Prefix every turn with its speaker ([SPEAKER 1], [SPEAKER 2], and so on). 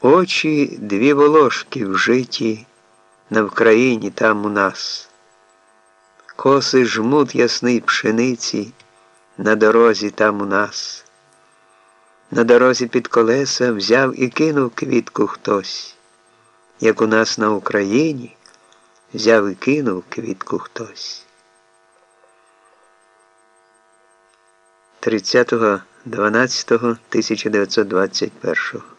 [SPEAKER 1] Очі дві волошки вжиті на Вкраїні там у нас, коси жмут ясний пшениці на дорозі там у нас. На дорозі під колеса взяв і кинув квітку хтось, як у нас на Україні взяв і кинув квітку хтось. 30.12.1921